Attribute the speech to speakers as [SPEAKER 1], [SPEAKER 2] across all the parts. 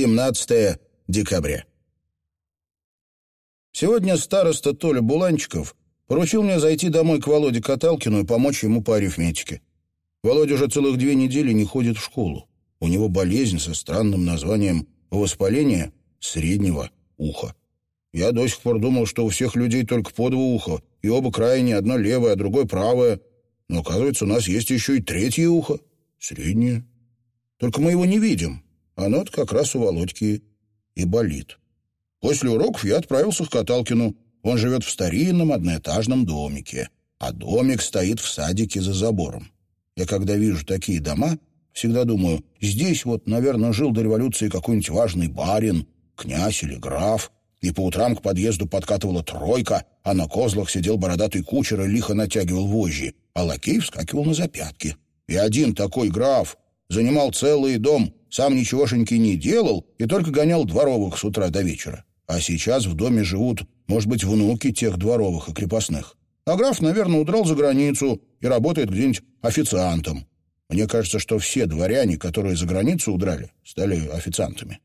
[SPEAKER 1] 17 декабря. Сегодня староста Толя Буланчиков поручил мне зайти домой к Володе Каталкину и помочь ему по арифметике. Володя уже целых две недели не ходит в школу. У него болезнь со странным названием воспаление среднего уха. Я до сих пор думал, что у всех людей только по два уха, и оба крайние, одно левое, а другое правое. Но, оказывается, у нас есть еще и третье ухо, среднее. Только мы его не видим. Оно-то как раз у Володьки и болит. После уроков я отправился к Каталкину. Он живет в старинном одноэтажном домике, а домик стоит в садике за забором. Я когда вижу такие дома, всегда думаю, здесь вот, наверное, жил до революции какой-нибудь важный барин, князь или граф, и по утрам к подъезду подкатывала тройка, а на козлах сидел бородатый кучер и лихо натягивал вожжи, а лакей вскакивал на запятки. И один такой граф занимал целый дом, сам ничегошеньки не делал и только гонял дворовых с утра до вечера. А сейчас в доме живут, может быть, внуки тех дворовых и крепостных. А граф, наверное, удрал за границу и работает где-нибудь официантом. Мне кажется, что все дворяне, которые за границу удрали, стали официантами.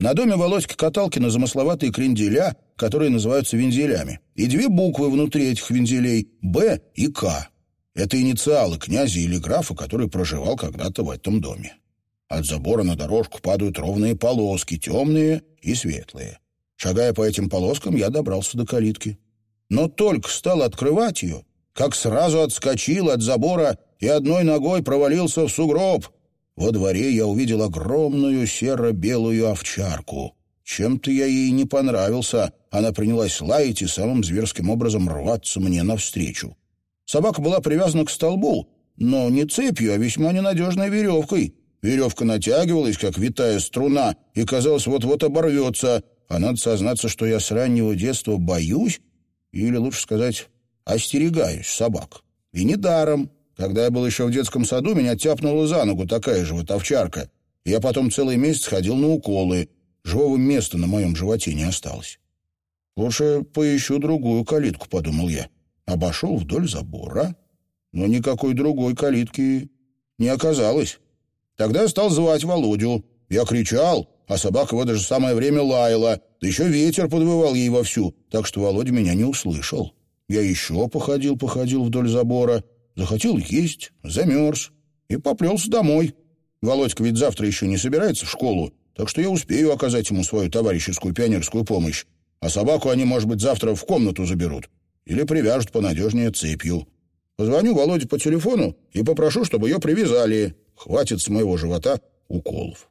[SPEAKER 1] На доме Володьки Каталкина замысловатые кренделя, которые называются вензелями, и две буквы внутри этих вензелей — «Б» и «К». Это инициалы князя или графа, который проживал когда-то в этом доме. От забора на дорожку падают ровные полоски, темные и светлые. Шагая по этим полоскам, я добрался до калитки. Но только стал открывать ее, как сразу отскочил от забора и одной ногой провалился в сугроб — во дворе я увидел огромную серо-белую овчарку. Чем-то я ей не понравился. Она принялась лаять и самым зверским образом рваться мне навстречу. Собака была привязана к столбу, но не цепью, а весьма ненадежной веревкой. Веревка натягивалась, как витая струна, и, казалось, вот-вот оборвется. А надо сознаться, что я с раннего детства боюсь, или, лучше сказать, остерегаюсь собак. И недаром. Когда я был еще в детском саду, меня тяпнула за ногу такая же вот овчарка. Я потом целый месяц ходил на уколы. Живого места на моем животе не осталось. «Лучше поищу другую калитку», — подумал я. Обошел вдоль забора, но никакой другой калитки не оказалось. Тогда стал звать Володю. Я кричал, а собака в это же самое время лаяла. Да еще ветер подвывал ей вовсю, так что Володя меня не услышал. Я еще походил-походил вдоль забора, захотел есть, замерз и поплелся домой. Володька ведь завтра еще не собирается в школу, так что я успею оказать ему свою товарищескую пионерскую помощь. А собаку они, может быть, завтра в комнату заберут или привяжут понадежнее цепью. Позвоню Володе по телефону и попрошу, чтобы ее привязали. Хватит с моего живота уколов.